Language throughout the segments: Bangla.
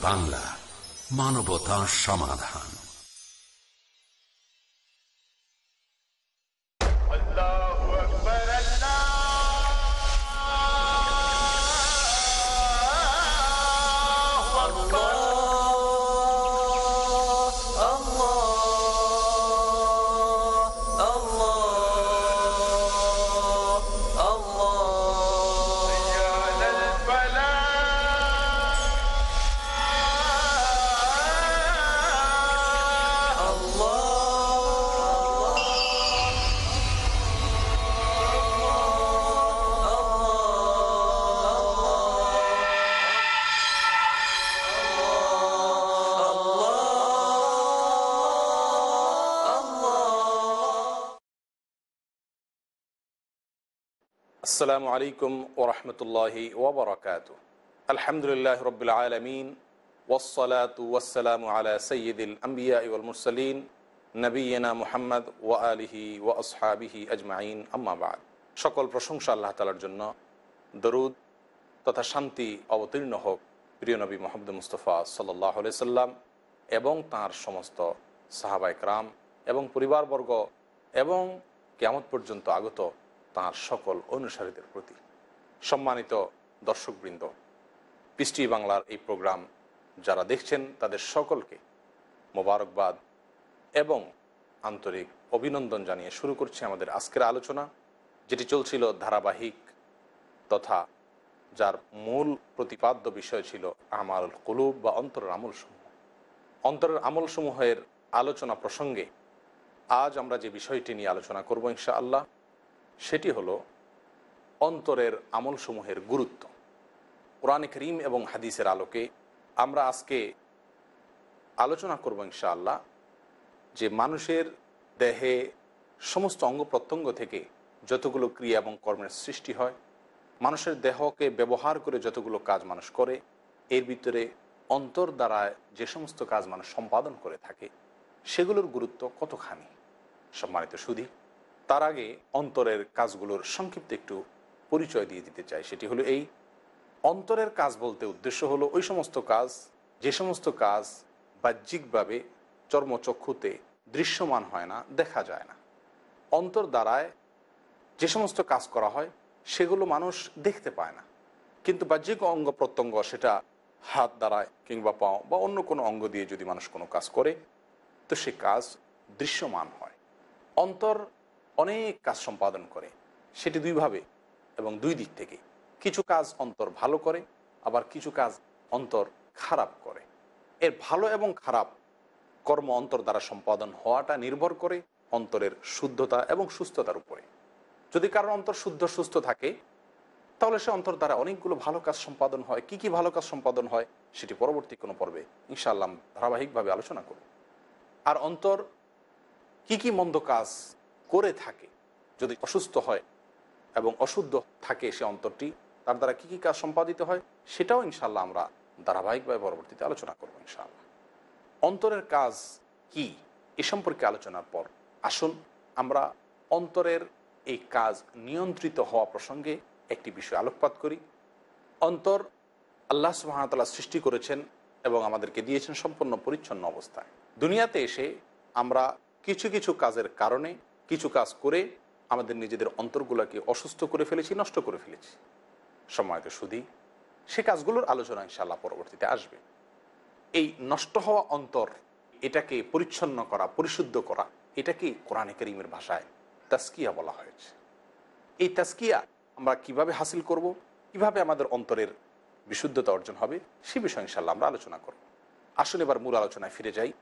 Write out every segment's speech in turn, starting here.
বাংলা মানবতা সমাধান। আসসালামু আলাইকুম ওরহমতুল্লাহি ওবরাকাত আলহামদুলিল্লাহ রবিল আলমিন ওসলাত ওয়াসালাম আলা সৈয়দুল আম্বিয়া ইউল মুরসলিন নবীনা মুহাম্মদ ও আলিহি ও আসহাবিহি আজমাইন আম্মাবাদ সকল প্রশংসা আল্লাহ তালার জন্য, দরুদ তথা শান্তি অবতীর্ণ হোক, প্রিয় নবী মোহাম্মদ মুস্তফা সাল্লাহ সাল্লাম এবং তাঁর সমস্ত সাহাবাইকরাম এবং পরিবারবর্গ এবং কেমত পর্যন্ত আগত তাঁর সকল অনুসারীদের প্রতি। সম্মানিত দর্শকবৃন্দ পৃষ্টি বাংলার এই প্রোগ্রাম যারা দেখছেন, তাদের সকলকে মোবারকবাদ এবং আন্তরিক অভিনন্দন জানিয়ে শুরু করছি আমাদের আজকের আলোচনা, যেটি চলছিল ধারাবাহিক তথা যার মূল প্রতিপাদ্য বিষয় ছিল আমাল কুলুব বা অন্তরের আমলসমূহ। অন্তরের আমলসমূহের আলোচনা প্রসঙ্গে আজ আমরা যে বিষয়টি নিয়ে আলোচনা করব ইনশা আল্লাহ সেটি হলো অন্তরের আমলসমূহের গুরুত্ব। কোরআনে করিম এবং হাদিসের আলোকে আমরা আজকে আলোচনা করব ইনশাআল্লাহ যে মানুষের দেহে সমস্ত অঙ্গ প্রত্যঙ্গ থেকে যতগুলো ক্রিয়া এবং কর্মের সৃষ্টি হয়, মানুষের দেহকে ব্যবহার করে যতগুলো কাজ মানুষ করে, এর ভিতরে অন্তর দ্বারা যে সমস্ত কাজ মানুষ সম্পাদন করে থাকে, সেগুলোর গুরুত্ব কতখানি? সম্মানিত সুধী তার আগে অন্তরের কাজগুলোর সংক্ষিপ্ত একটু পরিচয় দিয়ে দিতে চাই। সেটি হলো এই, অন্তরের কাজ বলতে উদ্দেশ্য হলো ওই সমস্ত কাজ, যে সমস্ত কাজ বাহ্যিকভাবে চর্মচক্ষুতে দৃশ্যমান হয় না, দেখা যায় না। অন্তর দ্বারায় যে সমস্ত কাজ করা হয়, সেগুলো মানুষ দেখতে পায় না। কিন্তু বাহ্যিক অঙ্গ প্রত্যঙ্গ সেটা হাত দ্বারায় কিংবা পাও বা অন্য কোনো অঙ্গ দিয়ে যদি মানুষ কোনো কাজ করে, তো সে কাজ দৃশ্যমান হয়। অন্তর অনেক কাজ সম্পাদন করে, সেটি দুইভাবে এবং দুই দিক থেকে। কিছু কাজ অন্তর ভালো করে, আবার কিছু কাজ অন্তর খারাপ করে। এর ভালো এবং খারাপ কর্ম অন্তর দ্বারা সম্পাদন হওয়াটা নির্ভর করে অন্তরের শুদ্ধতা এবং সুস্থতার উপরে। যদি কারোর অন্তর শুদ্ধ, সুস্থ থাকে, তাহলে সে অন্তর দ্বারা অনেকগুলো ভালো কাজ সম্পাদন হয়। কি কি ভালো কাজ সম্পাদন হয়, সেটি পরবর্তী কোনো পর্বে ইনশাআল্লাহ ধারাবাহিকভাবে আলোচনা করব। আর অন্তর কি কি মন্দ কাজ করে থাকে, যদি অসুস্থ হয় এবং অশুদ্ধ থাকে সে অন্তরটি, তার দ্বারা কী কী কাজ সম্পাদিত হয়? সেটাও ইনশাল্লাহ আমরা ধারাবাহিকভাবে পরবর্তীতে আলোচনা করব ইনশাআল্লাহ। অন্তরের কাজ কি? এ সম্পর্কে আলোচনার পর আসুন আমরা অন্তরের এই কাজ নিয়ন্ত্রিত হওয়া প্রসঙ্গে একটি বিষয় আলোকপাত করি। অন্তর আল্লাহ সুহামতাল্লাহ সৃষ্টি করেছেন এবং আমাদেরকে দিয়েছেন সম্পূর্ণ পরিচ্ছন্ন অবস্থায়। দুনিয়াতে এসে আমরা কিছু কিছু কাজের কারণে কিছু কাজ করে আমাদের নিজেদের অন্তরগুলোকে অসুস্থ করে ফেলেছি, নষ্ট করে ফেলেছি। সময়ত শুধু সে কাজগুলোর আলোচনা ইনশাল্লাহ পরবর্তীতে আসবে। এই নষ্ট হওয়া অন্তর, এটাকে পরিচ্ছন্ন করা, পরিশুদ্ধ করা এটাকে কোরআনে করিমের ভাষায় তাস্কিয়া বলা হয়েছে। এই তাস্কিয়া আমরা কীভাবে হাসিল করব, কীভাবে আমাদের অন্তরের বিশুদ্ধতা অর্জন হবে, সে বিষয়ে ইনশাল্লাহ আমরা আলোচনা করব। আসলে এবার মূল আলোচনায় ফিরে যাই।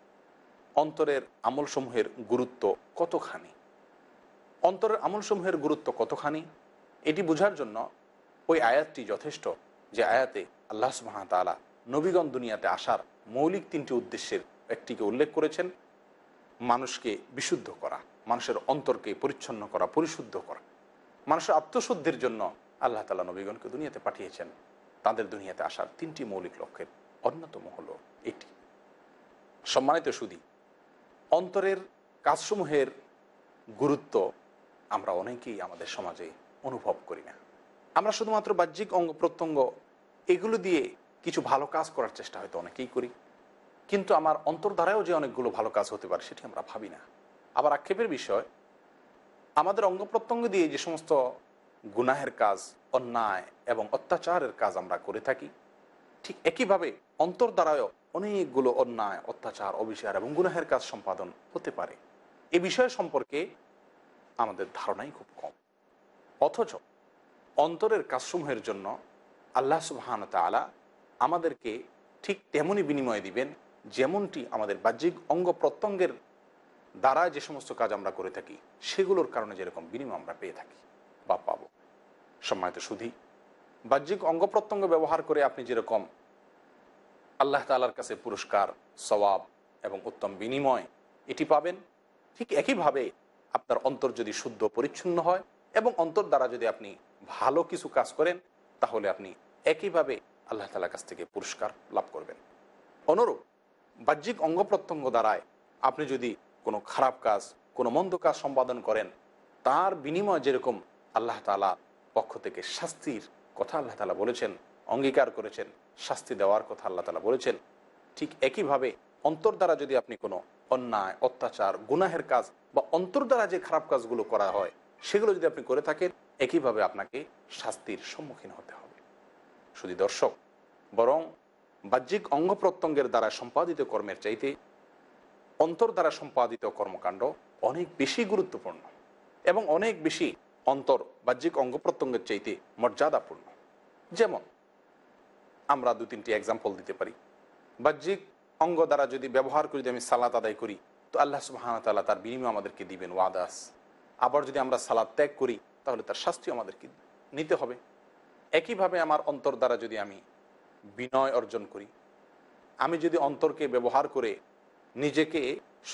অন্তরের আমলসমূহের গুরুত্ব কতখানি? অন্তরের আমলসমূহের গুরুত্ব কতখানি? এটি বোঝার জন্য ওই আয়াতটি যথেষ্ট যে আয়াতে আল্লাহ সুবাহতালা নবীগণ দুনিয়াতে আসার মৌলিক তিনটি উদ্দেশ্যের একটিকে উল্লেখ করেছেন, মানুষকে বিশুদ্ধ করা, মানুষের অন্তরকে পরিচ্ছন্ন করা, পরিশুদ্ধ করা। মানুষের আত্মশুদ্ধির জন্য আল্লাহ তালা নবীগণকে দুনিয়াতে পাঠিয়েছেন। তাদের দুনিয়াতে আসার তিনটি মৌলিক লক্ষ্যের অন্যতম হল এটি সম্মানিত সুদী, অন্তরের কাজসমূহের গুরুত্ব আমরা অনেকেই আমাদের সমাজে অনুভব করি না। আমরা শুধুমাত্র বাহ্যিক অঙ্গ প্রত্যঙ্গ এগুলো দিয়ে কিছু ভালো কাজ করার চেষ্টা হয়তো অনেকেই করি। কিন্তু আমার অন্তর দ্বারাও যে অনেকগুলো ভালো কাজ হতে পারে সেটি আমরা ভাবি না। আবার আক্ষেপের বিষয়, আমাদের অঙ্গ প্রত্যঙ্গ দিয়ে যে সমস্ত গুনাহের কাজ, অন্যায় এবং অত্যাচারের কাজ আমরা করে থাকি, ঠিক একইভাবে অন্তর দ্বারাও অনেকগুলো অন্যায়, অত্যাচার, অবিচার এবং গুনাহের কাজ সম্পাদন হতে পারে। এ বিষয় সম্পর্কে আমাদের ধারণাই খুব কম। অথচ অন্তরের কাজসমূহের জন্য আল্লাহ সুবাহান তালা আমাদেরকে ঠিক তেমনই বিনিময় দিবেন, যেমনটি আমাদের বাহ্যিক অঙ্গ প্রত্যঙ্গের দ্বারা যে সমস্ত কাজ আমরা করে থাকি, সেগুলোর কারণে যেরকম বিনিময় আমরা পেয়ে থাকি বা পাব। সম্মানিত শুধু বাহ্যিক অঙ্গ প্রত্যঙ্গ ব্যবহার করে আপনি যেরকম আল্লাহ তালার কাছে পুরস্কার, সওয়াব এবং উত্তম বিনিময় এটি পাবেন, ঠিক একইভাবে আপনার অন্তর যদি শুদ্ধ পরিচ্ছন্ন হয় এবং অন্তর দ্বারা যদি আপনি ভালো কিছু কাজ করেন, তাহলে আপনি একইভাবে আল্লাহ তালার কাছ থেকে পুরস্কার লাভ করবেন। অনুরূপ, বাহ্যিক অঙ্গ প্রত্যঙ্গ দ্বারায় আপনি যদি কোনো খারাপ কাজ, কোনো মন্দ কাজ সম্পাদন করেন, তার বিনিময় যেরকম আল্লাহ তালা পক্ষ থেকে শাস্তির কথা আল্লাহ তালা বলেছেন, অঙ্গীকার করেছেন, শাস্তি দেওয়ার কথা আল্লাহ তালা বলেছেন, ঠিক একইভাবে অন্তর দ্বারা যদি আপনি কোনো অন্যায়, অত্যাচার, গুনাহের কাজ বা অন্তর দ্বারা যে খারাপ কাজগুলো করা হয়, সেগুলো যদি আপনি করে থাকেন, একইভাবে আপনাকে শাস্তির সম্মুখীন হতে হবে। শুধু দর্শক, বরং বাহ্যিক অঙ্গ প্রত্যঙ্গের দ্বারা সম্পাদিত কর্মের চাইতে অন্তর দ্বারা সম্পাদিত কর্মকাণ্ড অনেক বেশি গুরুত্বপূর্ণ এবং অনেক বেশি অন্তর বাহ্যিক অঙ্গ প্রত্যঙ্গের চাইতে মর্যাদাপূর্ণ। যেমন, আমরা দু তিনটি এক্সাম্পল দিতে পারি। বাহ্যিক অঙ্গ দ্বারা যদি ব্যবহার করে, যদি আমি সালাত আদায় করি, তো আল্লাহ সুবাহান তাল্লাহ তার বিনিময় আমাদেরকে দিবেন ওয়াদাস আবার যদি আমরা সালাদ ত্যাগ করি, তাহলে তার শাস্তি আমাদেরকে নিতে হবে। একইভাবে আমার অন্তর দ্বারা যদি আমি বিনয় অর্জন করি, আমি যদি অন্তরকে ব্যবহার করে নিজেকে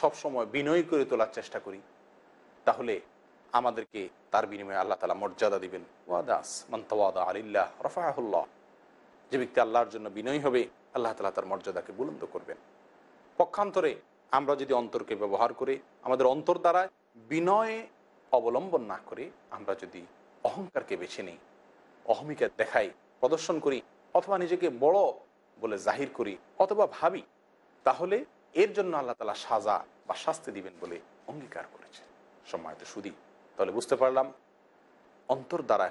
সবসময় বিনয় করে তোলার চেষ্টা করি, তাহলে আমাদেরকে তার বিনিময়ে আল্লাহ তালা মর্যাদা দিবেন। ওয়াদাস মন্তওয়াদা আলিল্লাহ রফাহুল্লাহ যে ব্যক্তি আল্লাহর জন্য বিনয়ী হবে আল্লাহ তালা তার মর্যাদাকে বুলন্দ করবেন। পক্ষান্তরে আমরা যদি অন্তরকে ব্যবহার করে, আমাদের অন্তর দ্বারা বিনয়ে অবলম্বন না করে, আমরা যদি অহংকারকে বেছে নিই, অহমিকা দেখাই, প্রদর্শন করি, অথবা নিজেকে বড় বলে জাহির করি, অথবা ভাবি, তাহলে এর জন্য আল্লাহ তালা সাজা বা শাস্তি দিবেন বলে অঙ্গীকার করেছে সম্মানিত সুদী, তাহলে বুঝতে পারলাম, অন্তর দ্বারা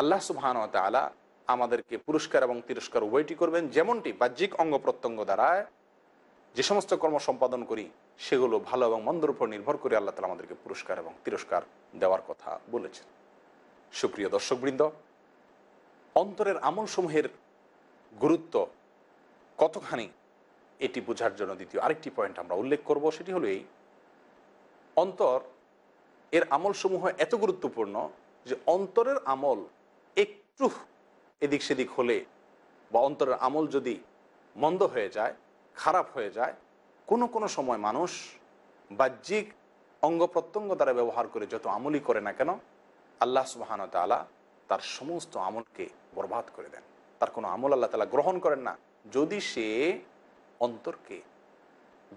আল্লাহ সুবহান তালা আমাদেরকে পুরস্কার এবং তিরস্কার উভয়টি করবেন। যেমনটি বাহ্যিক অঙ্গ প্রত্যঙ্গ দ্বারা যে সমস্ত কর্ম সম্পাদন করি, সেগুলো ভালো এবং মন্দর উপর নির্ভর করে আল্লাহ তালা আমাদেরকে পুরস্কার এবং তিরস্কার দেওয়ার কথা বলেছেন। সুপ্রিয় দর্শকবৃন্দ, অন্তরের আমলসমূহের গুরুত্ব কতখানি, এটি বোঝার জন্য দ্বিতীয় আরেকটি পয়েন্ট আমরা উল্লেখ করব, সেটি হলো এই, অন্তর এর আমলসমূহ এত গুরুত্বপূর্ণ যে অন্তরের আমল একটু এদিক সেদিক হলে বা অন্তরের আমল যদি মন্দ হয়ে যায়, খারাপ হয়ে যায়, কোনো কোনো সময় মানুষ বাহ্যিক অঙ্গ প্রত্যঙ্গ দ্বারা ব্যবহার করে যত আমলই করে না কেন, আল্লাহ সুবাহান তালা তার সমস্ত আমলকে বরবাদ করে দেন। তার কোনো আমল আল্লাহ তালা গ্রহণ করেন না। যদি সে অন্তরকে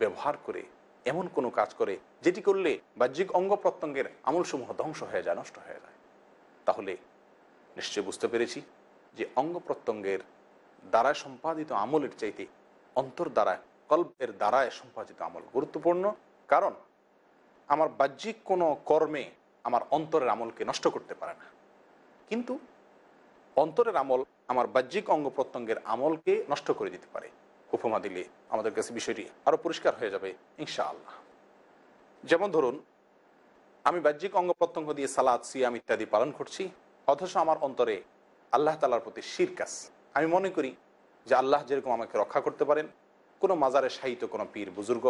ব্যবহার করে এমন কোনো কাজ করে যেটি করলে বাহ্যিক অঙ্গ প্রত্যঙ্গের আমলসমূহ ধ্বংস হয়ে যায়, নষ্ট হয়ে যায়, তাহলে নিশ্চয় বুঝতে পেরেছি। যে অঙ্গ প্রত্যঙ্গের দ্বারা সম্পাদিত আমলের চাইতে অন্তর দ্বারা কল্পের দ্বারায় সম্পাদিত আমল গুরুত্বপূর্ণ। কারণ আমার বাহ্যিক কোনো কর্মে আমার অন্তরের আমলকে নষ্ট করতে পারে না। কিন্তু অন্তরের আমল আমার বাহ্যিক অঙ্গ প্রত্যঙ্গের আমলকে নষ্ট করে দিতে পারে। উপমা দিলে আমাদের কাছে বিষয়টি আরও পরিষ্কার হয়ে যাবে, ইনশাআল্লাহ। যেমন ধরুন, আমি বাহ্যিক অঙ্গ প্রত্যঙ্গ দিয়ে সালাদ, সিয়াম ইত্যাদি পালন করছি, অথচ আমার অন্তরে আল্লাহ তালার প্রতি শিরকাস আমি মনে করি যে আল্লাহ যেরকম আমাকে রক্ষা করতে পারেন, কোনো মাজারে সাহিত্য কোনো পীর বুজুর্গ,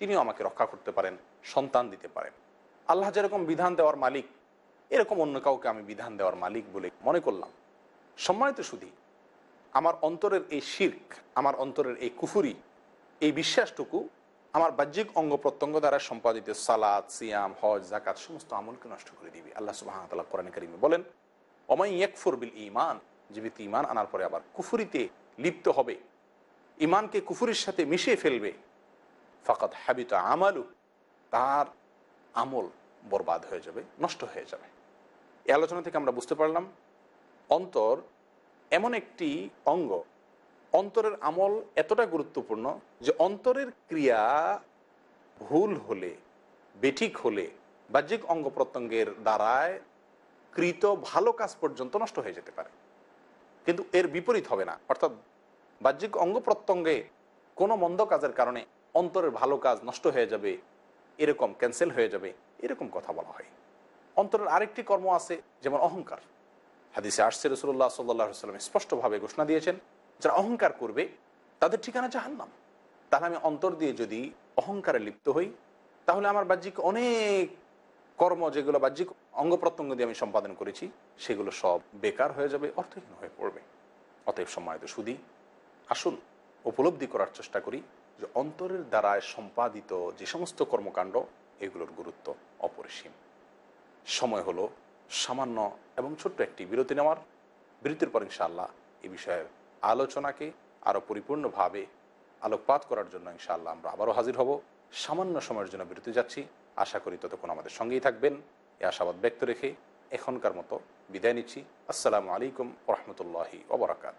তিনিও আমাকে রক্ষা করতে পারেন, সন্তান দিতে পারেন। আল্লাহ যেরকম বিধান দেওয়ার মালিক, এরকম অন্য কাউকে আমি বিধান দেওয়ার মালিক বলে মনে করলাম। সম্মানিত শুধু আমার অন্তরের এই শির্ক, আমার অন্তরের এই কুফুরি, এই বিশ্বাসটুকু আমার বাহ্যিক অঙ্গ প্রত্যঙ্গ দ্বারা সম্পাদিত সালাদ সিয়াম, হজ জাকাত সমস্ত আমলকে নষ্ট করে দিবে। আল্লাহ সুবাহ কোরআন করিমে বলেন অমাই ইয়কফুর বিল ইমান যে ব্যক্তি ইমান আনার পরে আবার কুফুরিতে লিপ্ত হবে। ইমানকে কুফুরির সাথে মিশিয়ে ফেলবে। ফাকাত হাবিত আমালু তার আমল বরবাদ হয়ে যাবে, নষ্ট হয়ে যাবে। এই আলোচনা থেকে আমরা বুঝতে পারলাম, অন্তর এমন একটি অঙ্গ। অন্তরের আমল এতটা গুরুত্বপূর্ণ যে অন্তরের ক্রিয়া ভুল হলে, বেঠিক হলে, বাহ্যিক অঙ্গ প্রত্যঙ্গের দ্বারায় কৃত ভালো কাজ পর্যন্ত নষ্ট হয়ে যেতে পারে। কিন্তু এর বিপরীত হবে না। অর্থাৎ বাহ্যিক অঙ্গ প্রত্যঙ্গে কোনো মন্দ কাজের কারণে অন্তরের ভালো কাজ নষ্ট হয়ে যাবে, এরকম ক্যান্সেল হয়ে যাবে, এরকম কথা বলা হয়। অন্তরের আরেকটি কর্ম আছে, যেমন অহংকার। হাদিসে আসছে রসুল্লাহ সাল্লাহ সাল্লাম স্পষ্টভাবে ঘোষণা দিয়েছেন, যারা অহংকার করবে, তাদের ঠিকানা জাহান্নাম। তাহলে আমি অন্তর দিয়ে যদি অহংকারে লিপ্ত হই, তাহলে আমার বাহ্যিক অনেক কর্ম যেগুলো বাহ্যিক অঙ্গ প্রত্যঙ্গ দিয়ে আমি সম্পাদন করেছি, সেগুলো সব বেকার হয়ে যাবে, অর্থহীন হয়ে পড়বে। অতএব সম্মানিত সুদী, আসুন উপলব্ধি করার চেষ্টা করি যে অন্তরের দ্বারায় সম্পাদিত যে সমস্ত কর্মকাণ্ড, এগুলোর গুরুত্ব অপরিসীম। সময় হলো সামান্য এবং ছোট্ট একটি বিরতি নেওয়ার। বিরতির পর ইনশাআল্লাহ এ বিষয়ের আলোচনাকে আরও পরিপূর্ণভাবে আলোকপাত করার জন্য ইনশাআল্লাহ আমরা আবারও হাজির হব। সামান্য সময়ের জন্য বিরতি যাচ্ছি। আশা করি ততক্ষণ আমাদের সঙ্গেই থাকবেন। এ আশাবাদ ব্যক্ত রেখে এখনকার মতো বিদায় নিচ্ছি। আসসালামু আলাইকুম রহমতুল্লাহি ওবরাকাত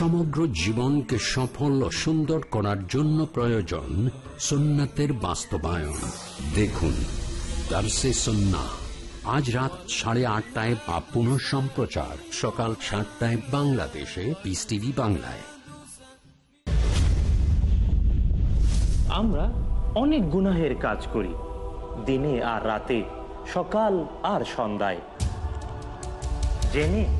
সমগ্র জীবনকে সফল ও সুন্দর করার জন্য প্রয়োজন সুন্নাতের বাস্তবায়ন। দেখুন সন্না আজ রাত সাড়ে আটটায় বা পুনঃ সম্প্রচার। সকাল সাতটায় বাংলাদেশে। পিস টিভি বাংলায়। আমরা অনেক গুনাহের কাজ করি, দিনে আর রাতে, সকাল আর সন্ধ্যায়। জেনে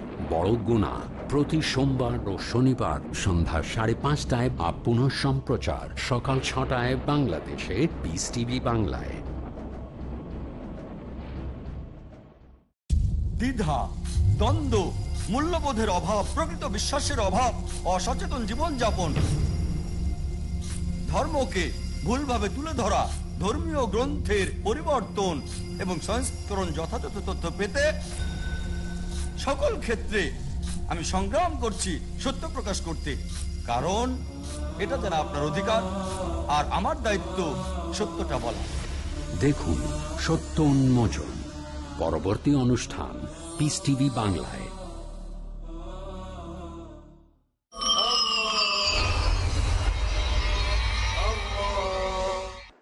বড় গুণা। প্রতি সোমবার ও শনিবার সন্ধ্যা সাড়ে পাঁচটায় বা পুনঃ সম্প্রচার। সকাল ছটায় বাংলাদেশে পিস টিভি বাংলায়। দ্বিধা, দ্বন্দ্ব, মূল্যবোধের অভাব, প্রকৃত বিশ্বাসের অভাব, অসচেতন জীবনযাপন। ধর্মকে ভুলভাবে তুলে ধরা, ধর্মীয় গ্রন্থের পরিবর্তন এবং সংস্করণ যথাযথ তথ্য পেতে সকল ক্ষেত্রে আমি সংগ্রাম করছি সত্য প্রকাশ করতে। কারণ এটা যেন আপনার অধিকার আর আমার দায়িত্ব সত্যটা বলা। দেখুন সত্য উন্মোচন পরবর্তী অনুষ্ঠান পিস টিভি বাংলায়।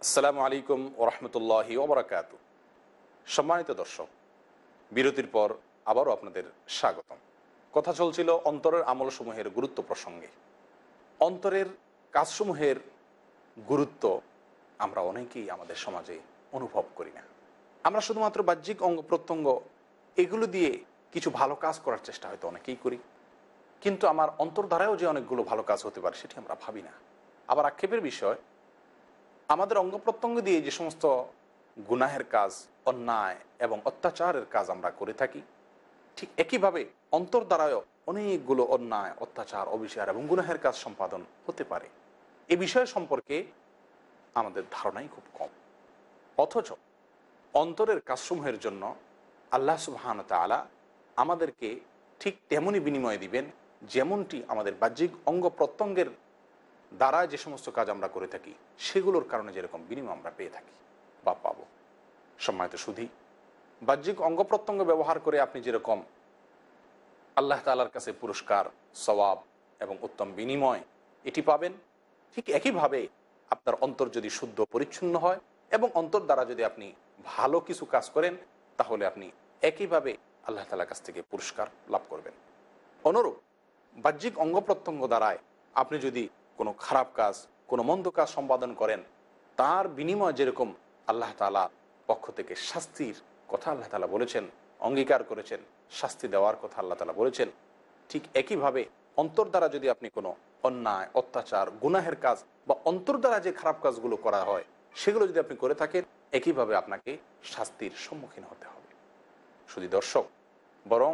আসসালামু আলাইকুম ওরহমতুল্লাহি ওবরাকাত সম্মানিত দর্শক বিরতির পর আবারও আপনাদের স্বাগতম। কথা চলছিল অন্তরের আমলসমূহের গুরুত্ব প্রসঙ্গে। অন্তরের কাজসমূহের গুরুত্ব আমরা অনেকেই আমাদের সমাজে অনুভব করি না। আমরা শুধুমাত্র বাহ্যিক অঙ্গ প্রত্যঙ্গ এগুলো দিয়ে কিছু ভালো কাজ করার চেষ্টা হয়তো অনেকেই করি। কিন্তু আমার অন্তর দ্বারাও যে অনেকগুলো ভালো কাজ হতে পারে সেটি আমরা ভাবি না। আবার আক্ষেপের বিষয়, আমাদের অঙ্গ প্রত্যঙ্গ দিয়ে যে সমস্ত গুনাহের কাজ, অন্যায় এবং অত্যাচারের কাজ আমরা করে থাকি ঠিক একইভাবে অন্তর দ্বারাও অনেকগুলো অন্যায়, অত্যাচার, অবিচার এবং গুনাহের কাজ সম্পাদন হতে পারে। এ বিষয় সম্পর্কে আমাদের ধারণাই খুব কম। অথচ অন্তরের কাজসমূহের জন্য আল্লাহ সুবাহান তালা আমাদেরকে ঠিক তেমনই বিনিময় দিবেন, যেমনটি আমাদের বাহ্যিক অঙ্গ প্রত্যঙ্গের দ্বারা যে সমস্ত কাজ আমরা করে থাকি, সেগুলোর কারণে যেরকম বিনিময় আমরা পেয়ে থাকি বা পাবো। সম্মানিত শুধু বাহ্যিক অঙ্গ প্রত্যঙ্গ ব্যবহার করে আপনি যেরকম আল্লাহ তালার কাছে পুরস্কার, সওয়াব এবং উত্তম বিনিময় এটি পাবেন, ঠিক একইভাবে আপনার অন্তর যদি শুদ্ধ পরিচ্ছন্ন হয় এবং অন্তর দ্বারা যদি আপনি ভালো কিছু কাজ করেন, তাহলে আপনি একইভাবে আল্লাহ তালার কাছ থেকে পুরস্কার লাভ করবেন। অনুরূপ, বাহ্যিক অঙ্গ প্রত্যঙ্গ দ্বারায় আপনি যদি কোনো খারাপ কাজ, কোনো মন্দ কাজ সম্পাদন করেন, তার বিনিময় যেরকম আল্লাহ তালা পক্ষ থেকে শাস্তির কথা আল্লাহ তালা বলেছেন, অঙ্গীকার করেছেন, শাস্তি দেওয়ার কথা আল্লাহ তালা বলেছেন। ঠিক একইভাবে অন্তর দ্বারা যদি আপনি কোনো অন্যায়, অত্যাচার, গুনাহের কাজ বা অন্তর দ্বারা যে খারাপ কাজগুলো করা হয়, সেগুলো যদি আপনি করে থাকেন একইভাবে আপনাকে শাস্তির সম্মুখীন হতে হবে। শুধু দর্শক, বরং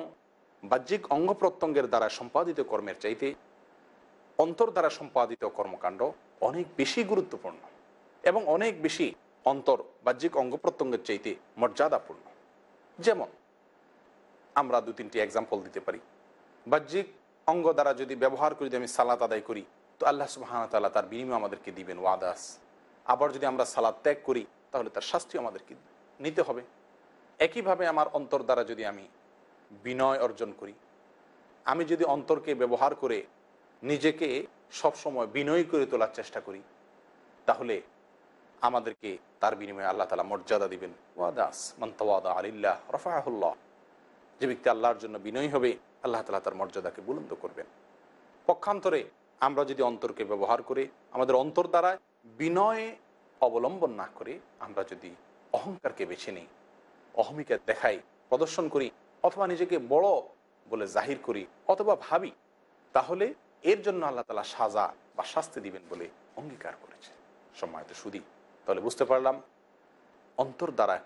বাহ্যিক অঙ্গ প্রত্যঙ্গের দ্বারা সম্পাদিত কর্মের চাইতে অন্তর দ্বারা সম্পাদিত কর্মকাণ্ড অনেক বেশি গুরুত্বপূর্ণ এবং অনেক বেশি অন্তর বাহ্যিক অঙ্গ প্রত্যঙ্গের চাইতে মর্যাদাপূর্ণ। যেমন, আমরা দু তিনটি এক্সাম্পল দিতে পারি। বাহ্যিক অঙ্গ দ্বারা যদি ব্যবহার করে, যদি আমি সালাত আদায় করি, তো আল্লাহ সুবাহানতাল্লাহ তার বিনিময় আমাদেরকে দিবেন ওয়াদাস আবার যদি আমরা সালাদ ত্যাগ করি, তাহলে তার শাস্তি আমাদেরকে নিতে হবে। একইভাবে আমার অন্তর দ্বারা যদি আমি বিনয় অর্জন করি, আমি যদি অন্তরকে ব্যবহার করে নিজেকে সবসময় বিনয় করে তোলার চেষ্টা করি, তাহলে আমাদেরকে তার বিনিময়ে আল্লাহ তালা মর্যাদা দিবেন। ওয়াদাস মন্তওয়াদা আলিল্লাহ রফাহুল্লাহ যে ব্যক্তি আল্লাহর জন্য বিনয়ী হবে, আল্লাহ তালা তার মর্যাদাকে বুলন্দ করবেন। পক্ষান্তরে আমরা যদি অন্তরকে ব্যবহার করে, আমাদের অন্তর দ্বারা বিনয় অবলম্বন না করে, আমরা যদি অহংকারকে বেছে নিই, অহমিকা দেখাই, প্রদর্শন করি, অথবা নিজেকে বড় বলে জাহির করি, অথবা ভাবি, তাহলে এর জন্য আল্লাহ তালা সাজা বা শাস্তি দিবেন বলে অঙ্গীকার করেছে সম্মানিত সুদী তাহলে বুঝতে পারলাম। অন্তর দ্বারা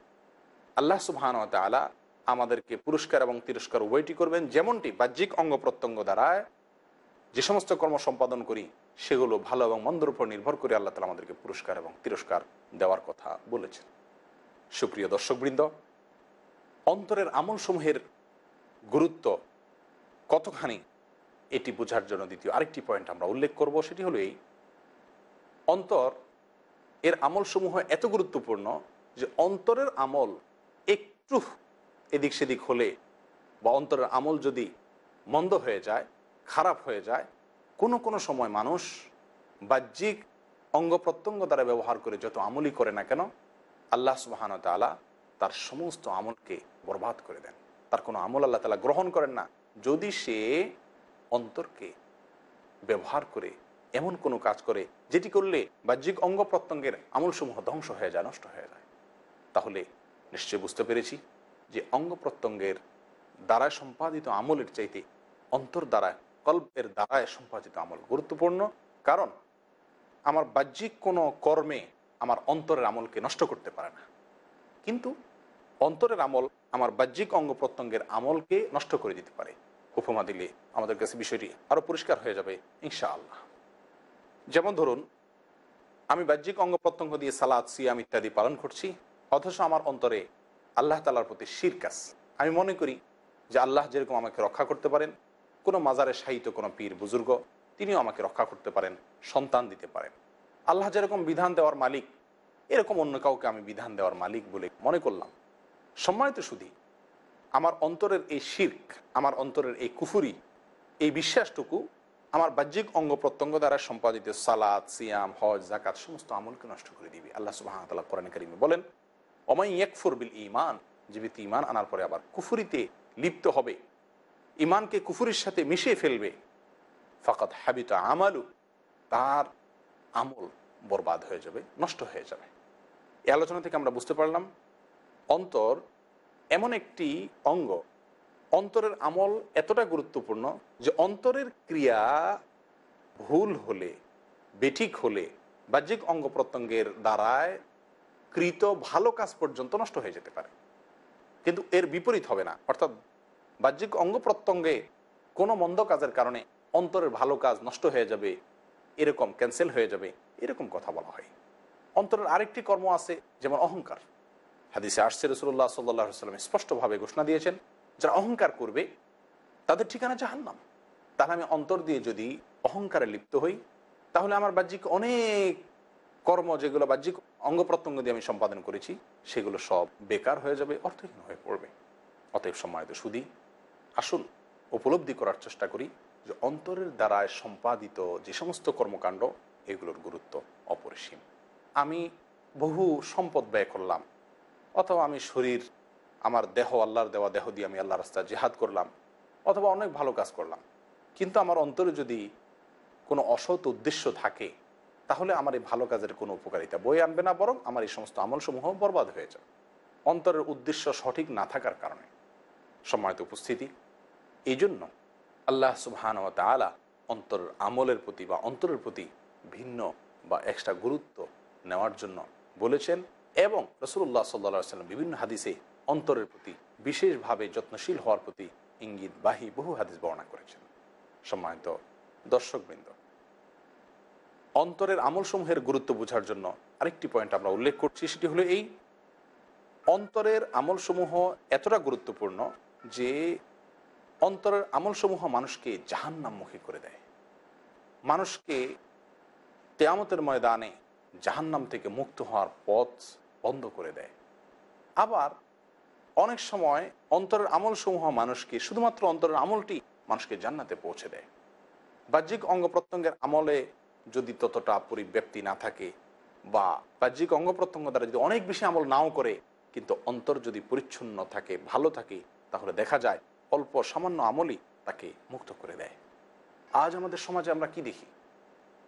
আল্লাহ সুবাহান তালা আমাদেরকে পুরস্কার এবং তিরস্কার উভয়টি করবেন। যেমনটি বাহ্যিক অঙ্গ প্রত্যঙ্গ দ্বারায় যে সমস্ত কর্ম সম্পাদন করি, সেগুলো ভালো এবং মন্দর উপর নির্ভর করে আল্লাহ তালা আমাদেরকে পুরস্কার এবং তিরস্কার দেওয়ার কথা বলেছেন। সুপ্রিয় দর্শকবৃন্দ, অন্তরের আমলসমূহের গুরুত্ব কতখানি, এটি বোঝার জন্য দ্বিতীয় আরেকটি পয়েন্ট আমরা উল্লেখ করব, সেটি হলো এই। অন্তর এর আমলসমূহ এত গুরুত্বপূর্ণ যে অন্তরের আমল একটু এদিক সেদিক হলে বা অন্তরের আমল যদি মন্দ হয়ে যায়, খারাপ হয়ে যায়, কোনো কোনো সময় মানুষ বাহ্যিক অঙ্গ প্রত্যঙ্গ দ্বারা ব্যবহার করে যত আমলই করে না কেন, আল্লাহ সুবাহান তালা তার সমস্ত আমলকে বরবাদ করে দেন। তার কোনো আমল আল্লাহ তালা গ্রহণ করেন না। যদি সে অন্তরকে ব্যবহার করে এমন কোনো কাজ করে যেটি করলে বাহ্যিক অঙ্গ প্রত্যঙ্গের আমলসমূহ ধ্বংস হয়ে যায়, নষ্ট হয়ে যায়। তাহলে নিশ্চয় বুঝতে পেরেছি যে অঙ্গ প্রত্যঙ্গের দ্বারা সম্পাদিত আমলের চাইতে অন্তর দ্বারা কল্পের দ্বারায় সম্পাদিত আমল গুরুত্বপূর্ণ। কারণ আমার বাহ্যিক কোনো কর্মে আমার অন্তরের আমলকে নষ্ট করতে পারে না। কিন্তু অন্তরের আমল আমার বাহ্যিক অঙ্গ প্রত্যঙ্গের আমলকে নষ্ট করে দিতে পারে। উপমা দিলে আমাদের কাছে বিষয়টি আরও পরিষ্কার হয়ে যাবে, ইনশাআল্লাহ। যেমন ধরুন, আমি বাহ্যিক অঙ্গ প্রত্যঙ্গ দিয়ে সালাদ, সিয়াম ইত্যাদি পালন করছি, অথচ আমার অন্তরে আল্লাহ তালার প্রতি শিরকাস আমি মনে করি যে আল্লাহ যেরকম আমাকে রক্ষা করতে পারেন, কোনো মাজারে সাহিত্য কোনো পীর বুজুর্গ, তিনিও আমাকে রক্ষা করতে পারেন, সন্তান দিতে পারেন। আল্লাহ যেরকম বিধান দেওয়ার মালিক, এরকম অন্য কাউকে আমি বিধান দেওয়ার মালিক বলে মনে করলাম। সম্মানিত শুধু আমার অন্তরের এই শির্ক, আমার অন্তরের এই কুফুরি, এই বিশ্বাসটুকু আমার বাহ্যিক অঙ্গ প্রত্যঙ্গ দ্বারা সম্পাদিত সালাদ, সিয়াম, হজ জাকাত সমস্ত আমলকে নষ্ট করে দিবে। আল্লাহ সুবাহ কোরআন করিমে বলেন অমাই একফুর বিল ইমান জীবিত ইমান আনার পরে আবার কুফুরিতে লিপ্ত হবে। ইমানকে কুফুরির সাথে মিশিয়ে ফেলবে। ফাকাত হাবিত আমালু, তার আমল বরবাদ হয়ে যাবে, নষ্ট হয়ে যাবে। এই আলোচনা থেকে আমরা বুঝতে পারলাম, অন্তর এমন একটি অঙ্গ অন্তরের আমল এতটা গুরুত্বপূর্ণ যে অন্তরের ক্রিয়া ভুল হলে, বেঠিক হলে, বাহ্যিক অঙ্গ প্রত্যঙ্গের দ্বারায় কৃত ভালো কাজ পর্যন্ত নষ্ট হয়ে যেতে পারে। কিন্তু এর বিপরীত হবে না। অর্থাৎ বাহ্যিক অঙ্গ প্রত্যঙ্গে কোনো মন্দ কাজের কারণে অন্তরের ভালো কাজ নষ্ট হয়ে যাবে, এরকম ক্যান্সেল হয়ে যাবে, এরকম কথা বলা হয়। অন্তরের আরেকটি কর্ম আছে, যেমন অহংকার। হাদিসে আসছে রসুল্লাহ সাল্লাহ সাল্লাম স্পষ্টভাবে ঘোষণা দিয়েছেন যারা অহংকার করবে, তাদের ঠিকানা জাহান্নাম। তাহলে আমি অন্তর দিয়ে যদি অহংকারে লিপ্ত হই, তাহলে আমার বাহ্যিক অনেক কর্ম যেগুলো বাহ্যিক অঙ্গ প্রত্যঙ্গ দিয়ে আমি সম্পাদন করেছি, সেগুলো সব বেকার হয়ে যাবে, অর্থহীন হয়ে পড়বে। অতএব সম্মানিত সুদী, আসুন উপলব্ধি করার চেষ্টা করি যে অন্তরের দ্বারায় সম্পাদিত যে সমস্ত কর্মকাণ্ড, এগুলোর গুরুত্ব অপরিসীম। আমি বহু সম্পদ ব্যয় করলাম, অথবা আমি শরীর আমার দেহ, আল্লাহর দেওয়া দেহ দিয়ে আমি আল্লাহ রাস্তায় জেহাদ করলাম, অথবা অনেক ভালো কাজ করলাম। কিন্তু আমার অন্তরে যদি কোনো অসৎ উদ্দেশ্য থাকে, তাহলে আমার এই ভালো কাজের কোনো উপকারিতা বই আনবে না, বরং আমার এই সমস্ত আমলসমূহ বরবাদ হয়ে যাবে। অন্তরের উদ্দেশ্য সঠিক না থাকার কারণে। সম্মানিত উপস্থিতি এই জন্য আল্লাহ সুবহান ও তালা অন্তর আমলের প্রতি বা অন্তরের প্রতি ভিন্ন বা এক্সট্রা গুরুত্ব নেওয়ার জন্য বলেছেন এবং রসুল্লাহ সাল্লা সাল্লাম বিভিন্ন হাদিসে অন্তরের প্রতি বিশেষভাবে যত্নশীল হওয়ার প্রতি ইঙ্গিত বাহী বহু হাদিস বর্ণনা করেছেন। সম্মানিত দর্শকবৃন্দ, অন্তরের আমলসমূহের গুরুত্ব বোঝার জন্য আরেকটি পয়েন্ট আমরা উল্লেখ করছি, সেটি হলো এই, অন্তরের আমলসমূহ এতটা গুরুত্বপূর্ণ যে অন্তরের আমলসমূহ মানুষকে জাহান্নামমুখী করে দেয়। মানুষকে তেয়ামতের ময়দানে জাহান্নাম থেকে মুক্ত হওয়ার পথ বন্ধ করে দেয়। আবার অনেক সময় অন্তরের আমলসমূহ মানুষকে, শুধুমাত্র অন্তরের আমলটি মানুষকে জান্নাতে পৌঁছে দেয়। বাহ্যিক অঙ্গ প্রত্যঙ্গের আমলে যদি ততটা পরিব্যাপ্তি না থাকে বা বাহ্যিক অঙ্গ প্রত্যঙ্গ দ্বারা যদি অনেক বেশি আমল নাও করে, কিন্তু অন্তর যদি পরিচ্ছন্ন থাকে, ভালো থাকে, তাহলে দেখা যায় অল্প সামান্য আমলই তাকে মুক্ত করে দেয়। আজ আমাদের সমাজে আমরা কি দেখি?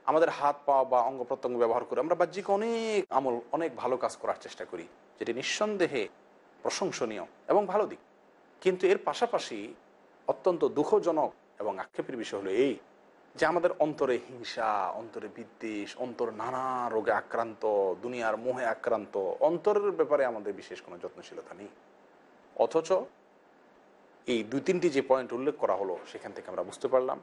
আমাদের হাত পা বা অঙ্গ প্রত্যঙ্গ ব্যবহার করে আমরা বাহ্যিক অনেক আমল, অনেক ভালো কাজ করার চেষ্টা করি, যেটি নিঃসন্দেহে প্রশংসনীয় এবং ভালো দিক। কিন্তু এর পাশাপাশি অত্যন্ত দুঃখজনক এবং আক্ষেপের বিষয় হলো এই যে আমাদের অন্তরে হিংসা, অন্তরে বিদ্বেষ, অন্তর নানা রোগে আক্রান্ত, দুনিয়ার মোহে আক্রান্ত, অন্তরের ব্যাপারে আমাদের বিশেষ কোনো যত্নশীলতা নেই। অথচ এই দুই তিনটি যে পয়েন্ট উল্লেখ করা হলো, সেখান থেকে আমরা বুঝতে পারলাম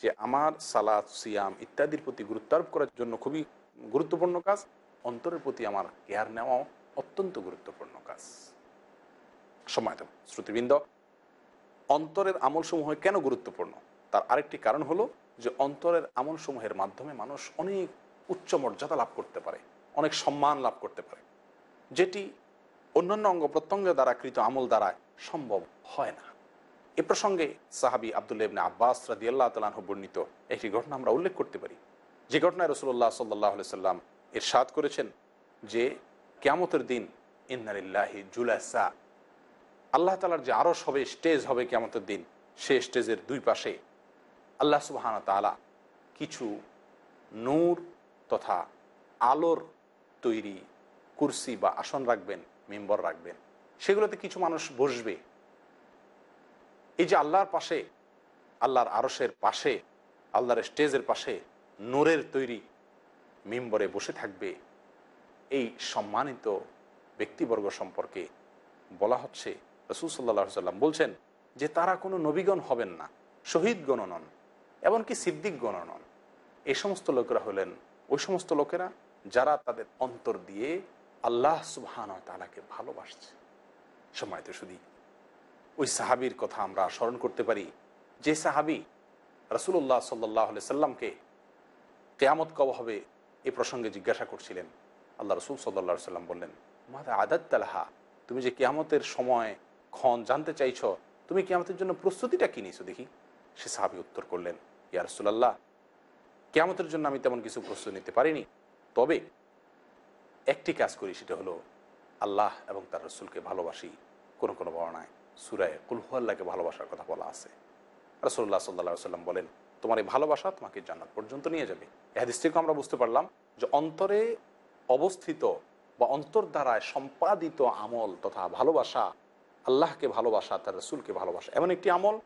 যে আমার সালাদ সিয়াম ইত্যাদির প্রতি গুরুত্ব আরোপ করার জন্য খুবই গুরুত্বপূর্ণ কাজ। অন্তরের প্রতি আমার কেয়ার নেওয়াও অত্যন্ত গুরুত্বপূর্ণ কাজ। সময় শ্রুতিবৃন্দ, অন্তরের আমলসমূহ কেন গুরুত্বপূর্ণ? তার আরেকটি কারণ হলো যে অন্তরের আমলসমূহের মাধ্যমে মানুষ অনেক উচ্চ মর্যাদা লাভ করতে পারে, অনেক সম্মান লাভ করতে পারে, যেটি অন্যান্য অঙ্গ প্রত্যঙ্গ দ্বারা কৃত আমল দ্বারা সম্ভব হয় না। এ প্রসঙ্গে সাহাবি আবদুল্লাহ ইবনে আব্বাস রাদি আল্লাহ তালাহ বর্ণিত একটি ঘটনা আমরা উল্লেখ করতে পারি। যে ঘটনায় রসুল্লাহ সাল্লাহ সাল্লাম এরশাদ করেছেন যে, কেয়ামতের দিন ইন্নারিল্লাহি জুলাসা আল্লাহ তালার যে আরস হবে, স্টেজ হবে কেয়ামতের দিন, সে স্টেজের দুই পাশে আল্লাহ সুবাহান তালা কিছু নূর তথা আলোর তৈরি কুরসি বা আসন রাখবেন, মেম্বর রাখবেন। সেগুলোতে কিছু মানুষ বসবে। এই যে আল্লাহর পাশে, আল্লাহর আরসের পাশে, আল্লাহর স্টেজের পাশে নূরের তৈরি মেম্বরে বসে থাকবে, এই সম্মানিত ব্যক্তিবর্গ সম্পর্কে বলা হচ্ছে রসুল সাল্লাহ সাল্লাম বলছেন যে তারা কোনো নবীগণ হবেন না শহীদ গণ নন, এমনকি সিদ্দিক গণ নন। এই সমস্ত লোকেরা হলেন, ওই সমস্ত লোকেরা যারা তাদের অন্তর দিয়ে আল্লাহ সুবহান তালাকে ভালোবাসছে। সময় তো শুধু ওই সাহাবির কথা আমরা স্মরণ করতে পারি। যে সাহাবি রসুল্লাহ সাল্লাহ সাল্লামকে কেয়ামত কব হবে এ প্রসঙ্গে জিজ্ঞাসা করছিলেন। আল্লাহ রসুল সাল্লা সাল্লাম বললেন, মাদা আদাত তালাহা, তুমি যে কেয়ামতের সময় ক্ষণ জানতে চাইছ, তুমি কেয়ামতের জন্য প্রস্তুতিটা কি নিয়েছো দেখি? সে সাহাবি উত্তর করলেন, ইয়া রসুল্লাহ কেয়ামতের জন্য আমি তেমন কিছু প্রস্তুতি নিতে পারিনি। তবে একটি কাজ করি, সেটা হলো আল্লাহ এবং তার রসুলকে ভালোবাসি। কোনো কোনো বর্ণায় সুরায় কুলহুয়াল্লাহকে ভালোবাসার কথা বলা আছে। রসুল্লাহ সাল্লা সাল্লাম বলেন, তোমার এই ভালোবাসা তোমাকে জান্নাত পর্যন্ত নিয়ে যাবে। এহাদিস থেকে আমরা বুঝতে পারলাম যে অন্তরে অবস্থিত বা অন্তর দ্বারায় সম্পাদিত আমল তথা ভালোবাসা আল্লাহকে ভালোবাসা, তার রসুলকে ভালোবাসা এমন একটি আমল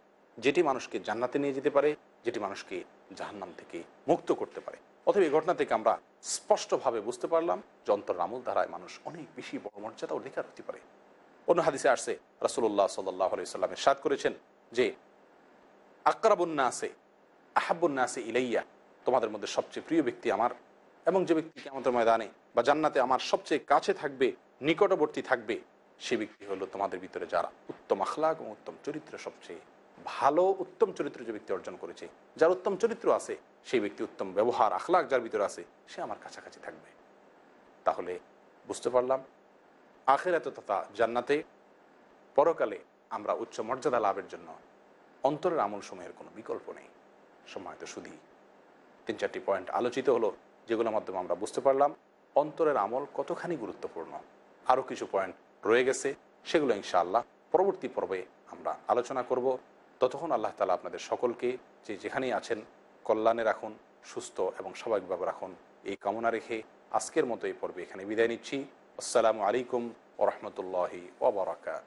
যেটি মানুষকে জান্নাতে নিয়ে যেতে পারে, যেটি মানুষকে জাহান্নাম থেকে মুক্ত করতে পারে। অথবা এই ঘটনা থেকে আমরা স্পষ্টভাবে বুঝতে পারলাম যে অন্তর আমল দ্বারায় মানুষ অনেক বেশি বড় মর্যাদা অধিকার হতে পারে। অন্য হাদিসে আসছে রাসুল্লাহ সাল্লাহ আলি সাল্লামের সাদ করেছেন যে আকরাবুন্না আছে আহাবুন্না আছে ইলাইয়া, তোমাদের মধ্যে সবচেয়ে প্রিয় ব্যক্তি আমার এবং যে ব্যক্তি আমাদের ময়দানে বা জান্নাতে আমার সবচেয়ে কাছে থাকবে, নিকটবর্তী থাকবে সে ব্যক্তি হলো তোমাদের ভিতরে যারা উত্তম আখলাক এবং উত্তম চরিত্র সবচেয়ে ভালো, উত্তম চরিত্র যে ব্যক্তি অর্জন করেছে, যার উত্তম চরিত্র আছে, সেই ব্যক্তি উত্তম ব্যবহার, আখলাক যার ভিতরে আছে, সে আমার কাছাকাছি থাকবে। তাহলে বুঝতে পারলাম, আখেরাতে তথা জান্নাতে পরকালে আমরা উচ্চ মর্যাদা লাভের জন্য অন্তরের আমল সময়ের কোনো বিকল্প নেই। সময় তো শুধুই তিন চারটি পয়েন্ট আলোচিত হলো, যেগুলোর মাধ্যমে আমরা বুঝতে পারলাম, অন্তরের আমল কতখানি গুরুত্বপূর্ণ। আরও কিছু পয়েন্ট রয়ে গেছে, সেগুলো ইনশাআল্লাহ পরবর্তী পর্বে আমরা আলোচনা করব। ততক্ষণ আল্লাহ তালা আপনাদের সকলকে যে যেখানেই আছেন, কল্যাণে রাখুন, সুস্থ এবং স্বাভাবিকভাবে রাখুন। এই কামনা রেখে আজকের মতো এই পর্বে এখানে বিদায় নিচ্ছি। আসসালামু আলাইকুম ওরহমতুল্লাহি ওবরাকাত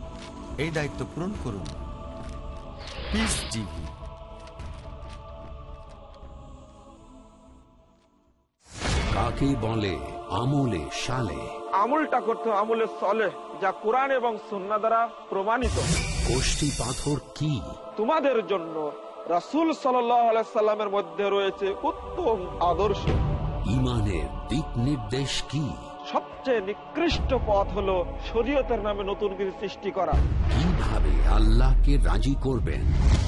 এই দায়িত্ব পূরণ করুন। পিস টিভি কাকে বলে আমলে সালে? আমলটা করতে আমলে সলে যা কোরআন এবং সুন্না দ্বারা প্রমাণিত। কোষ্ঠী পাথর কি? তোমাদের জন্য রাসুল সাল্লাহ সাল্লামের মধ্যে রয়েছে উত্তম আদর্শ। ইমানের দিক নির্দেশ কি? সবচেয়ে নিকৃষ্ট পথ হলো শরীয়তের নামে নতুন কিছু সৃষ্টি করা। কীভাবে আল্লাহকে রাজি করবেন?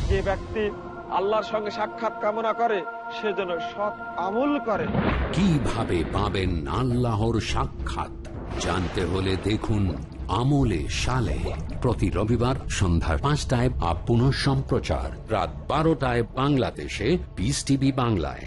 যে ব্যক্তি আল্লাহর সঙ্গে সাক্ষাৎ কামনা করে সে যেন সৎ আমল করে। কীভাবে পাবেন আল্লাহর সাক্ষাৎ? জানতে হলে দেখুন আমলে সালে। প্রতি রবিবার সন্ধ্যা পাঁচটায় আপ পুনঃ সম্প্রচার রাত বারোটায় বাংলাদেশে পিস টিভি বাংলায়।